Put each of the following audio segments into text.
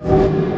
you.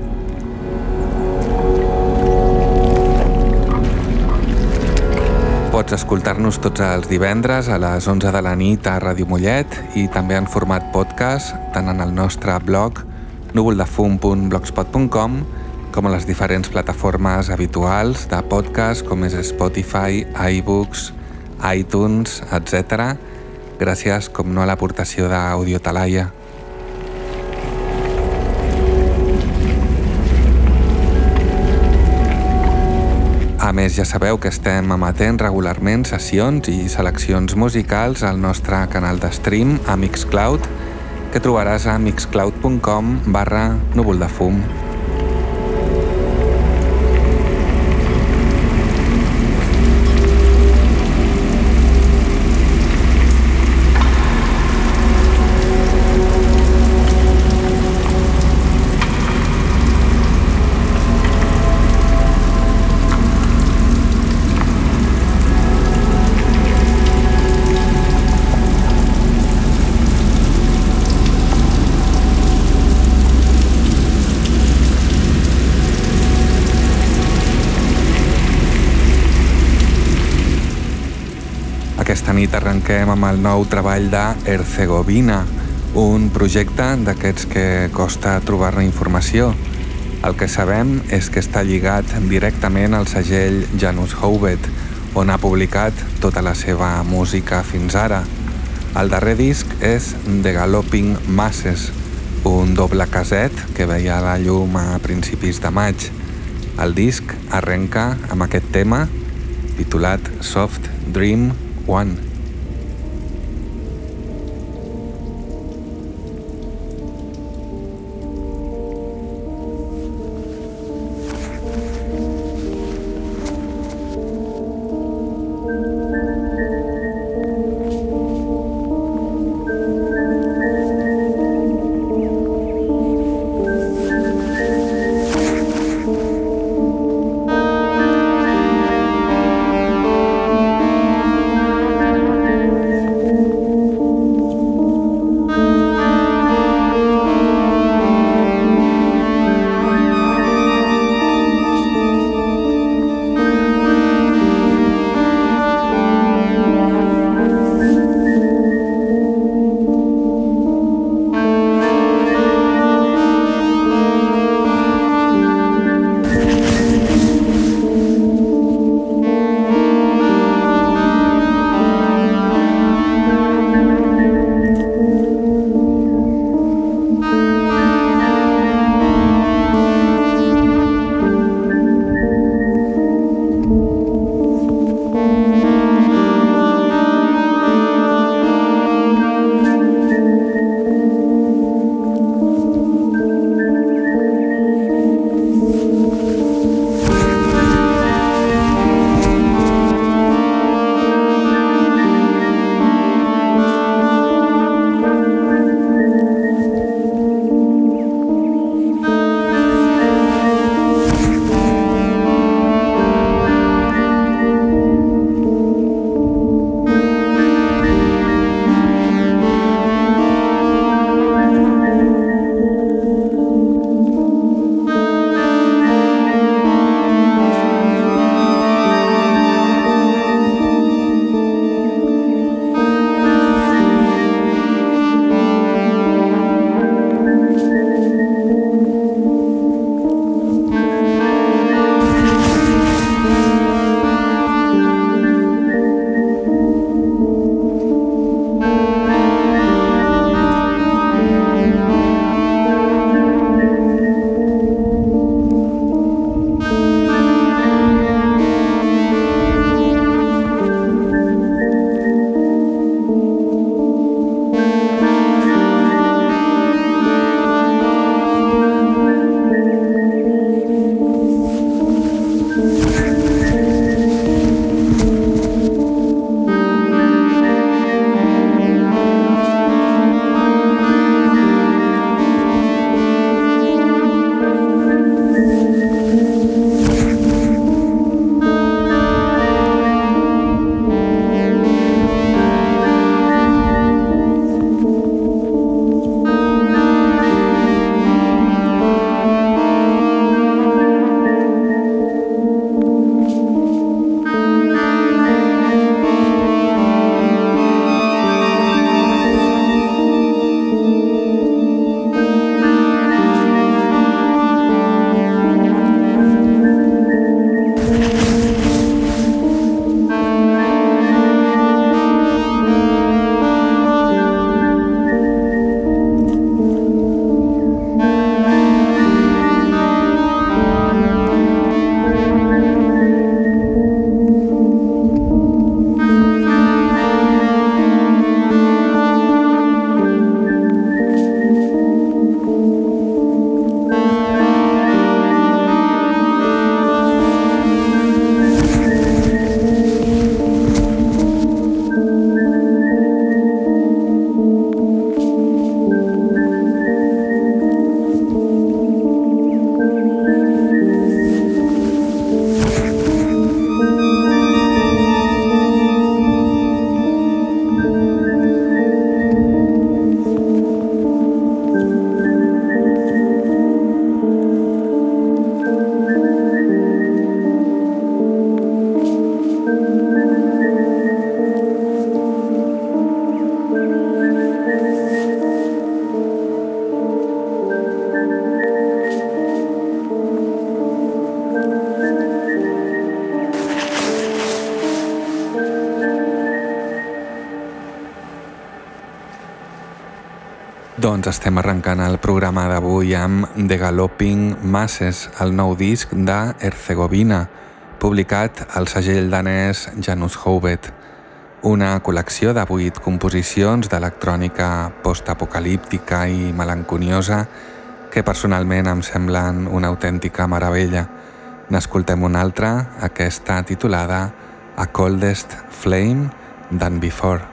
Pots escoltar-nos tots els divendres a les 11 de la nit a Ràdio Mollet i també en format podcast tant en el nostre blog núvoldefum.blogspot.com com a les diferents plataformes habituals de podcast com és Spotify, iBooks, iTunes, etc. Gràcies, com no, a l'aportació d'Audio Més, ja sabeu que estem emetent regularment sessions i seleccions musicals al nostre canal de stream a Mixcloud, que trobaràs a mixcloud.com barra núvol de fum. Nit arrenquem amb el nou treball de Herzegovina, un projecte d'aquests que costa trobar-ne informació. El que sabem és que està lligat directament al segell Janus Hovet, on ha publicat tota la seva música fins ara. El darrer disc és The Galloping Masses, un doble caset que veia la llum a principis de maig. El disc arrenca amb aquest tema titulat Soft Dream one Doncs estem arrencant el programa d'avui amb The Galloping Masses, el nou disc de Herzegovina, publicat al segell danès Janus Hovet. Una col·lecció de vuit composicions d'electrònica postapocalíptica i melanconiosa que personalment em semblen una autèntica meravella. N'escoltem una altra, aquesta titulada A Coldest Flame Than Before.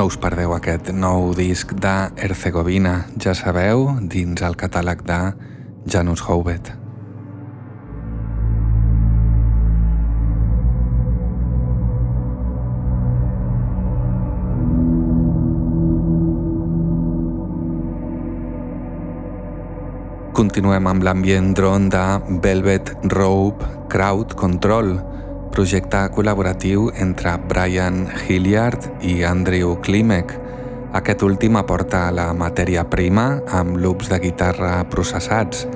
No us perdeu aquest nou disc de Herzegovina, ja sabeu, dins el catàleg de Janus Hovet. Continuem amb l'ambient drone de Velvet Rope Crowd Control, projecte col·laboratiu entre Brian Hilliard i Andrew Klimek. Aquest últim aporta la matèria prima amb loops de guitarra processats.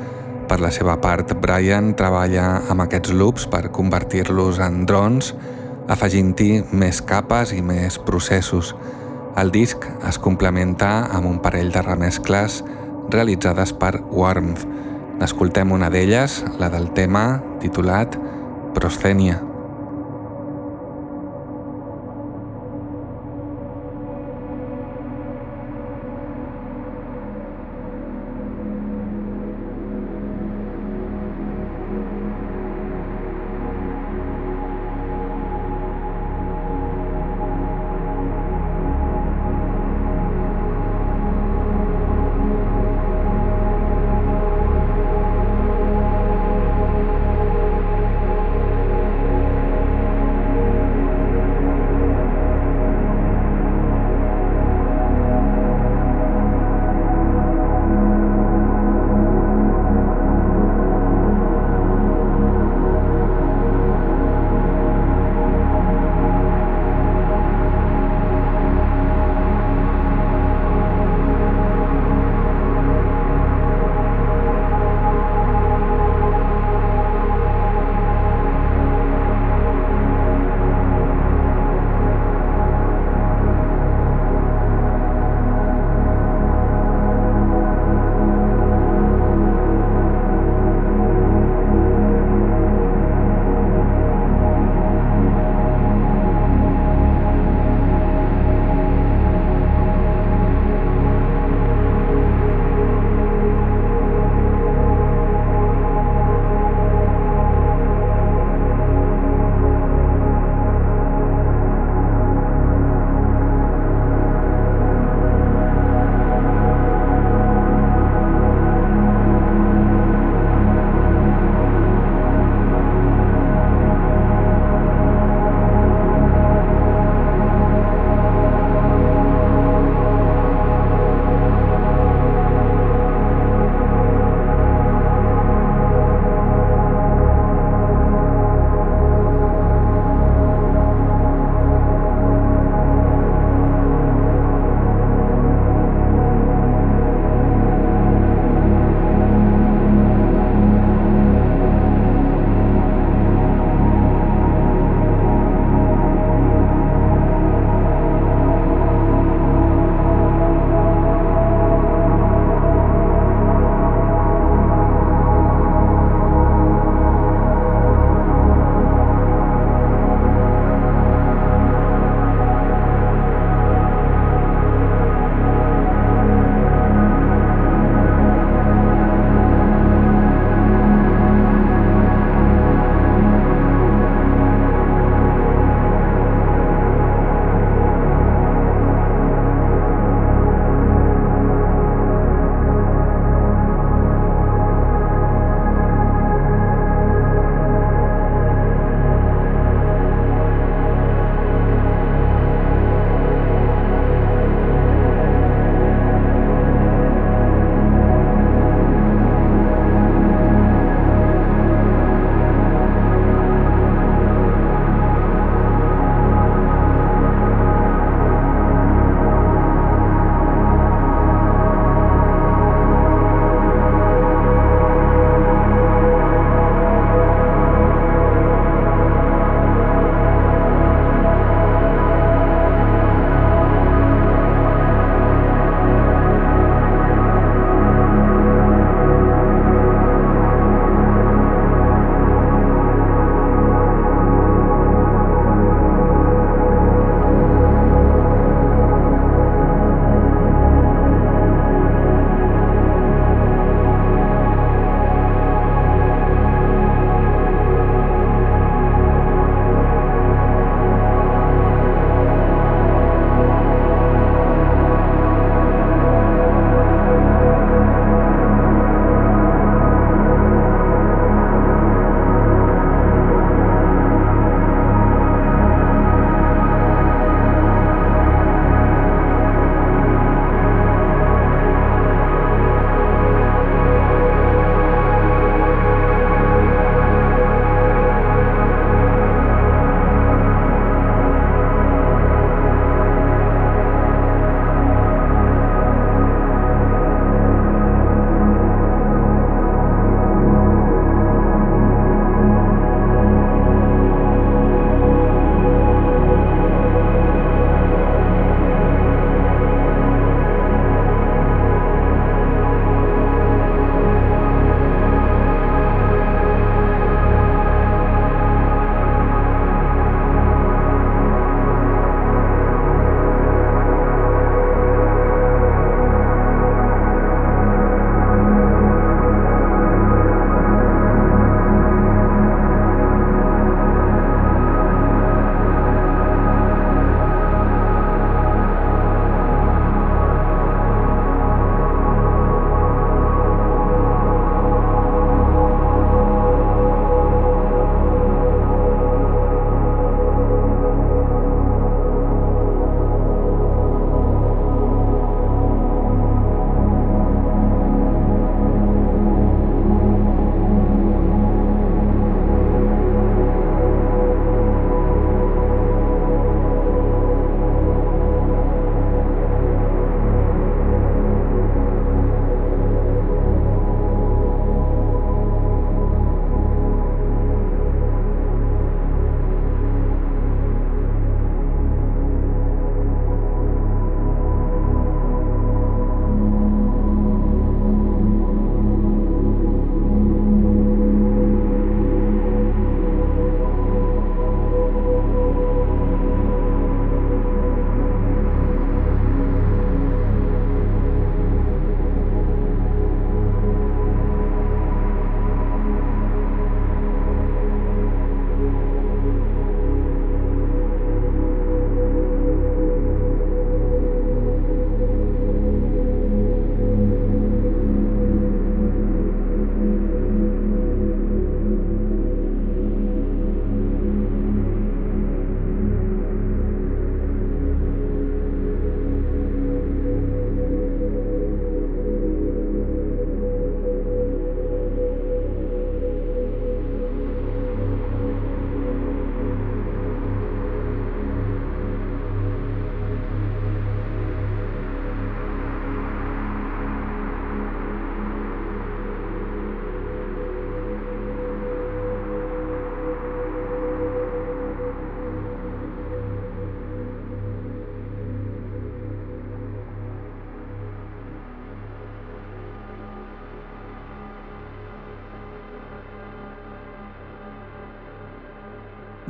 Per la seva part, Brian treballa amb aquests loops per convertir-los en drons, afegint-hi més capes i més processos. El disc es complementa amb un parell de remescles realitzades per Warmth. N'escoltem una d'elles, la del tema titulat Proscènia.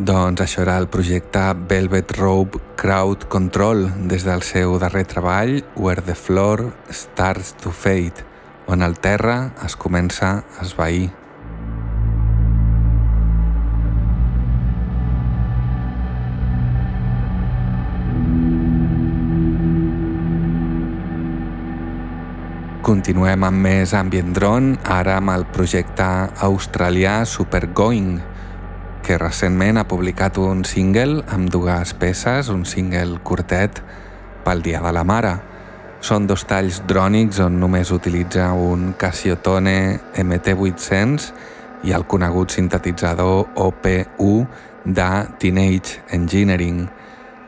Doncs això era el projecte Velvet Rope Crowd Control des del seu darrer treball Where the Floor Starts to Fade, on el terra es comença a esvair. Continuem amb més ambient drone, ara amb el projecte australià Supergoing, que recentment ha publicat un single amb dues peces, un single curtet pel Dia de la Mare. Són dos talls drònics on només utilitza un Casio-Tone MT800 i el conegut sintetitzador OP1 de Teenage Engineering.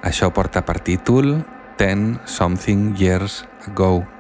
Això porta per títol Ten Something Years Ago.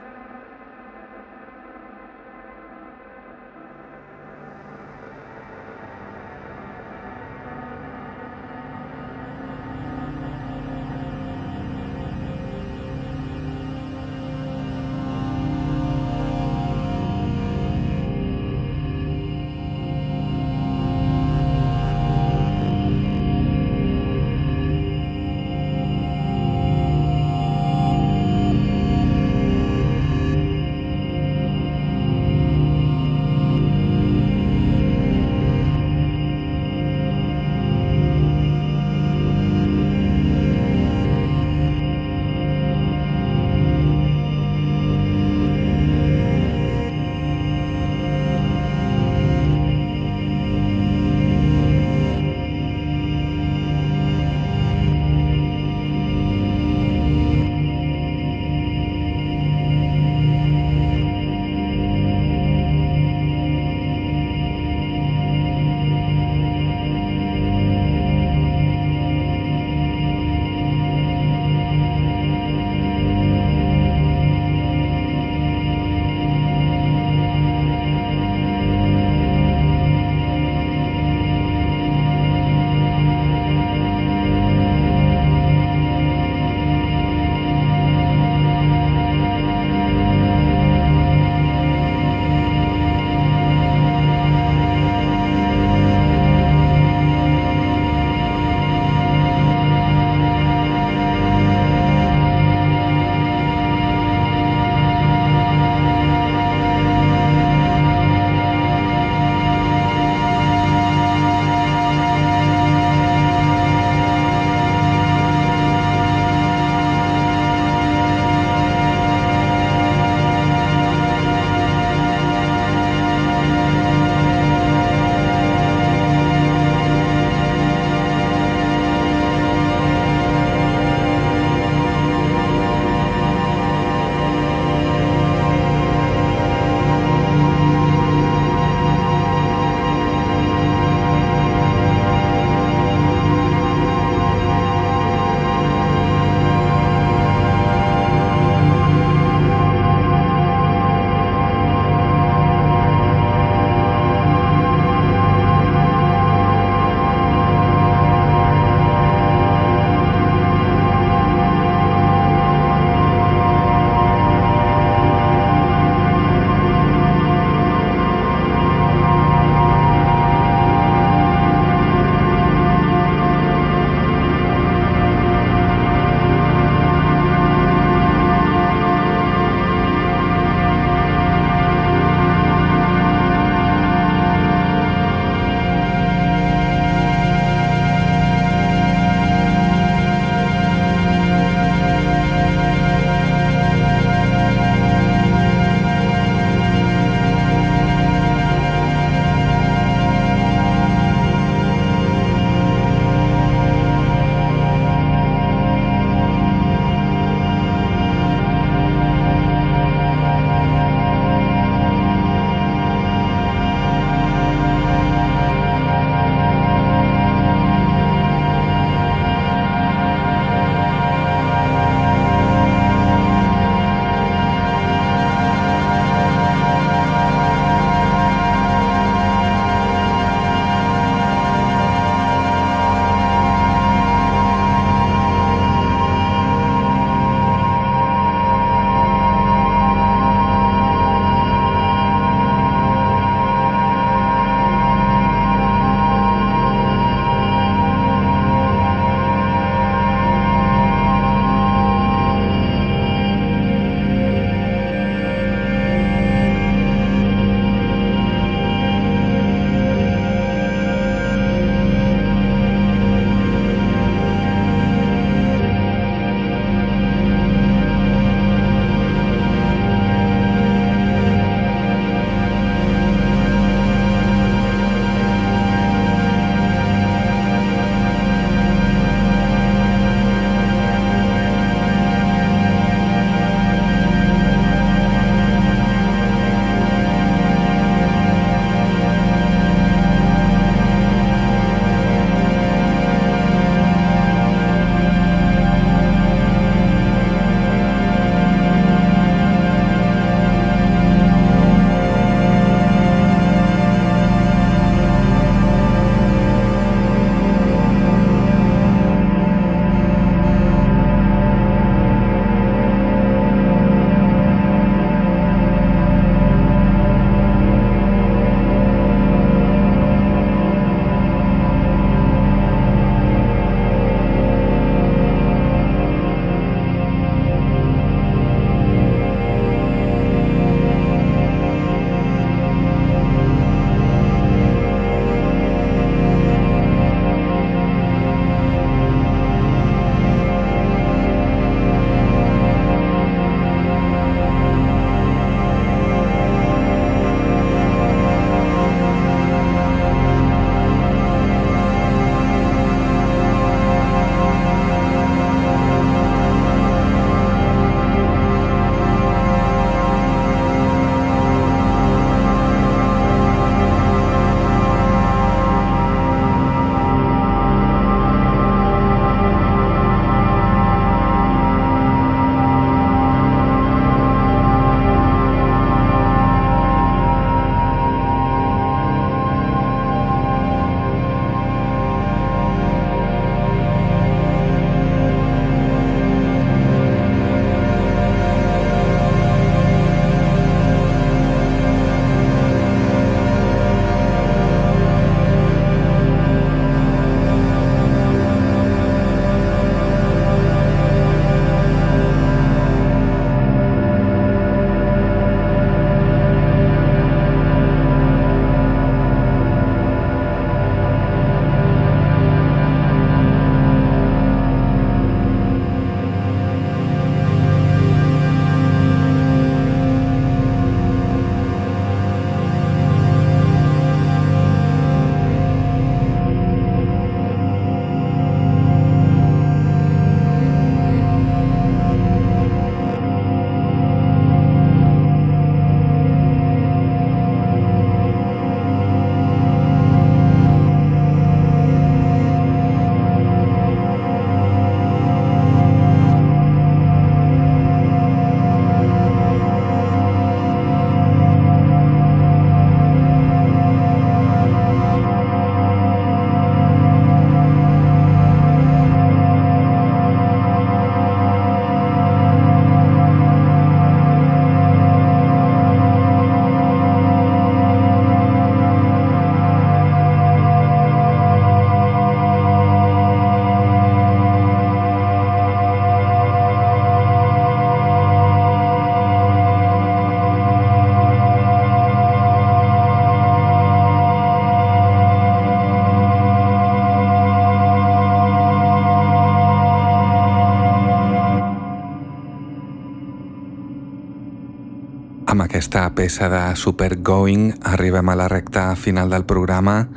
Peça de Super Going arribem a la recta final del programa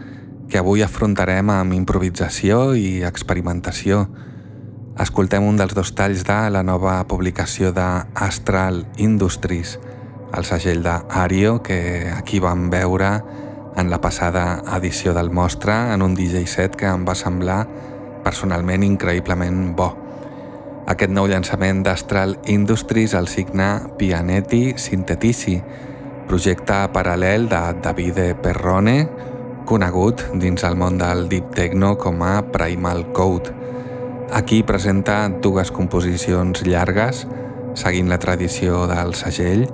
que avui afrontarem amb improvisació i experimentació. Escoltem un dels dos talls de la nova publicació de Astral Industries, el segell d'Ario que aquí vam veure en la passada edició del Mostra en un DJ set que em va semblar personalment increïblement bo. Aquest nou llançament d'Astral Industries el signa Pianetti Sintetici, projecte paral·lel de Davide Perrone, conegut dins el món del Deep Techno com a Primal Code. Aquí presenta dues composicions llargues, seguint la tradició del segell,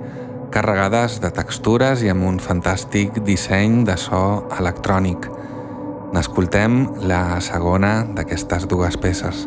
carregades de textures i amb un fantàstic disseny de so electrònic. N'escoltem la segona d'aquestes dues peces.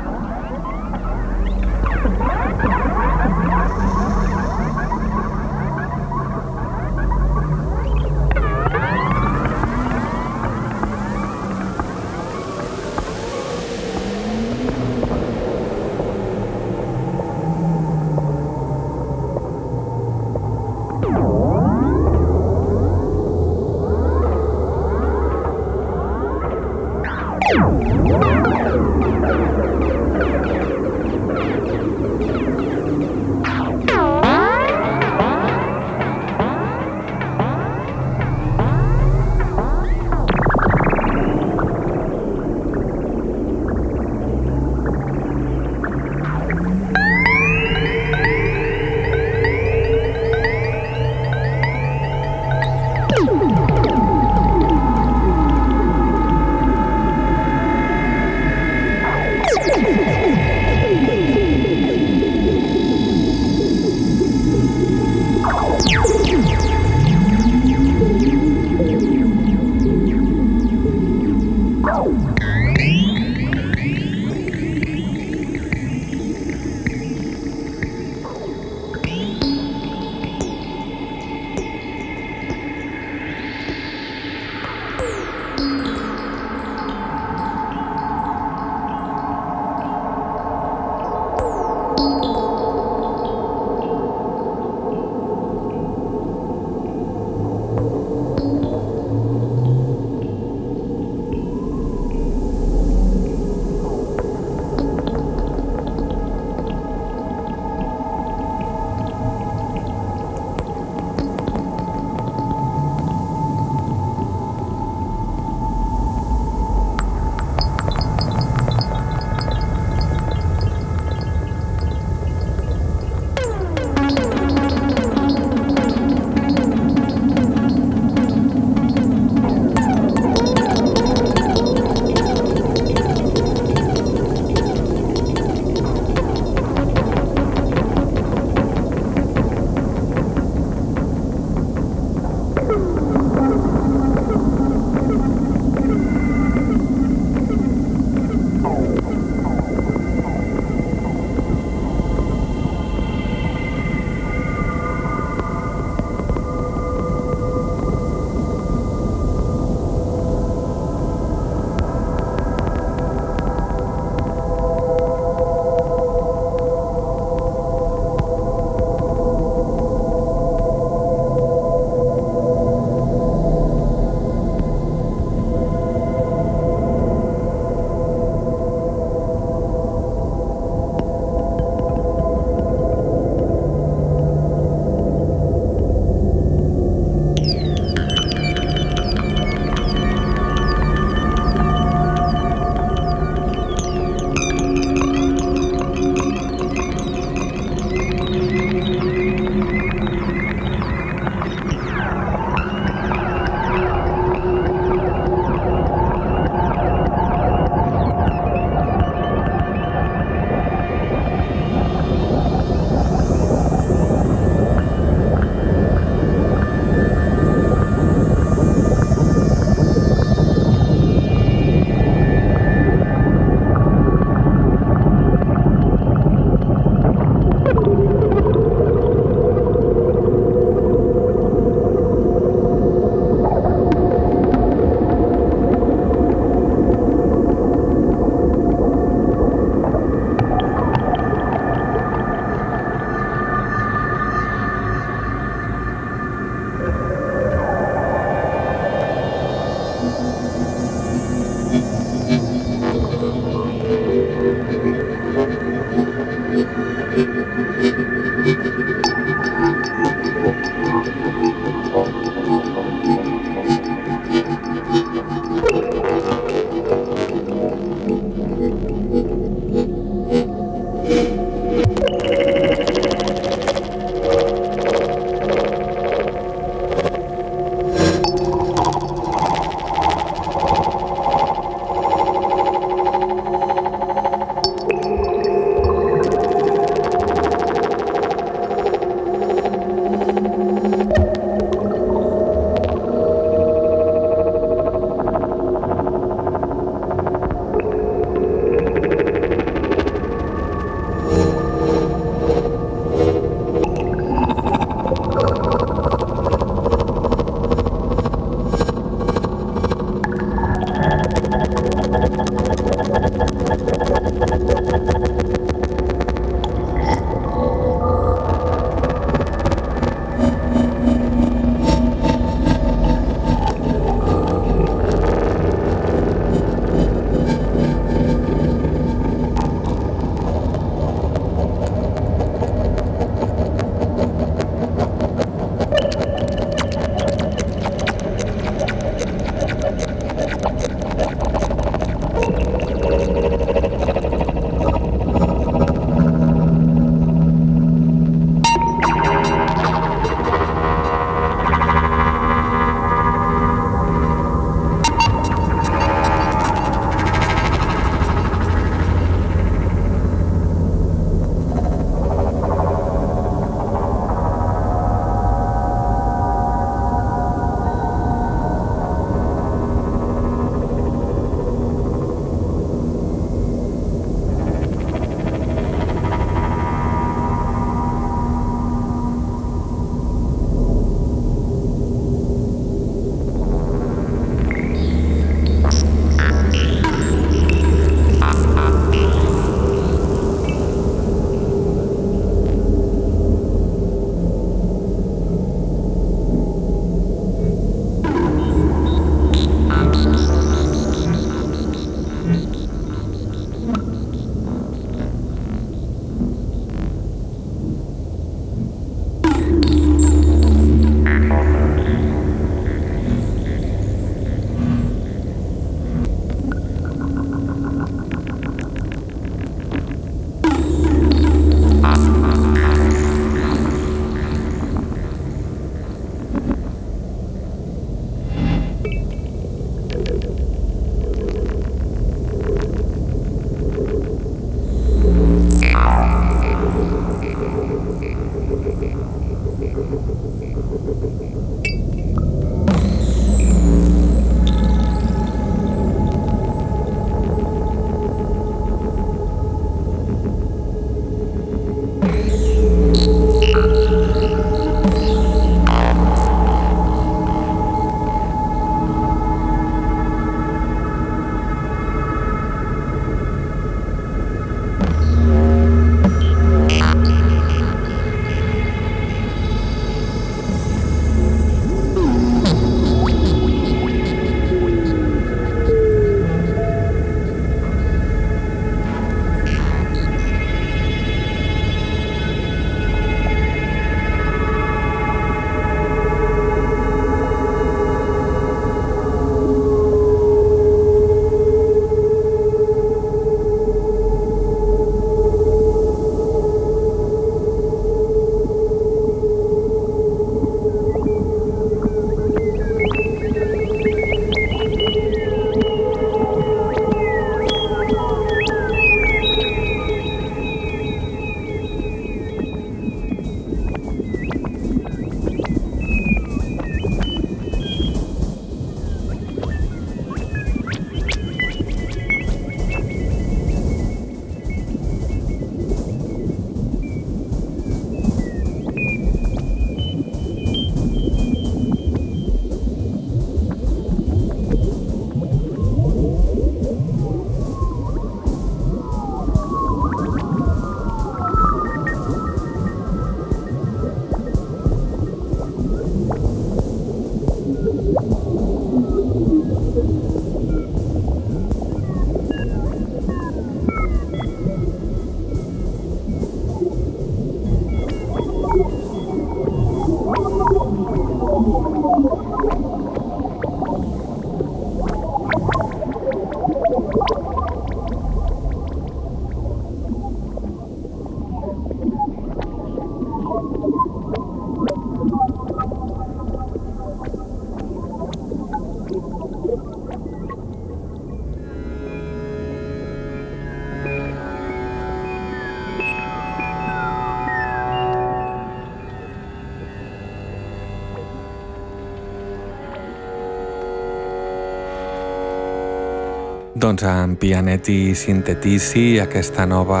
Doncs amb Pianetti Sintetici, aquesta nova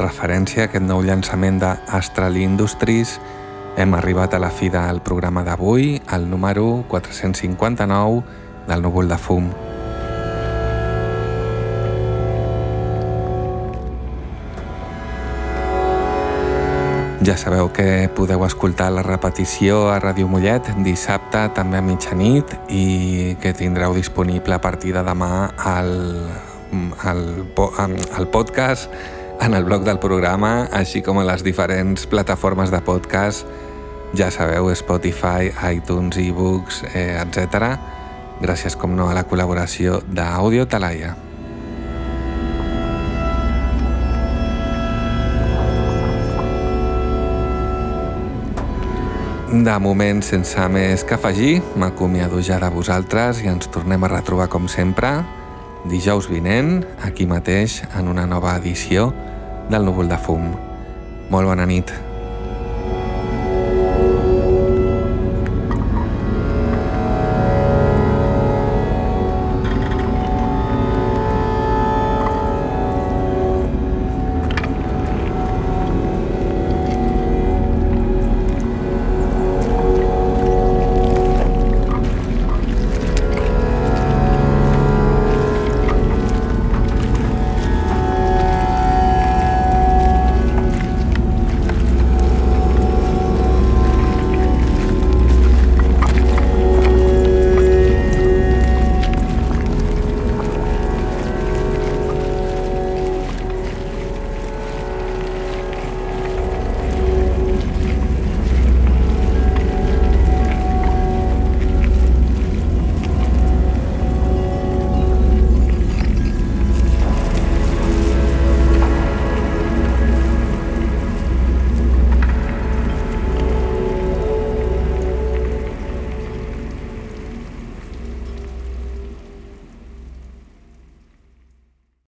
referència, aquest nou llançament d'Astral Industries, hem arribat a la fi del programa d'avui, el número 459 del núvol de fum. Ja sabeu que podeu escoltar la repetició a Ràdio Mollet dissabte també a mitjanit i que tindreu disponible a partir de demà al, al, al podcast, en el blog del programa, així com a les diferents plataformes de podcast, ja sabeu, Spotify, iTunes, e-books, eh, etc. Gràcies, com no, a la col·laboració d'Audio Talaia. De moment, sense més que afegir, m'acomiado ja de vosaltres i ens tornem a retrobar com sempre dijous vinent, aquí mateix, en una nova edició del Núvol de Fum. Molt bona nit.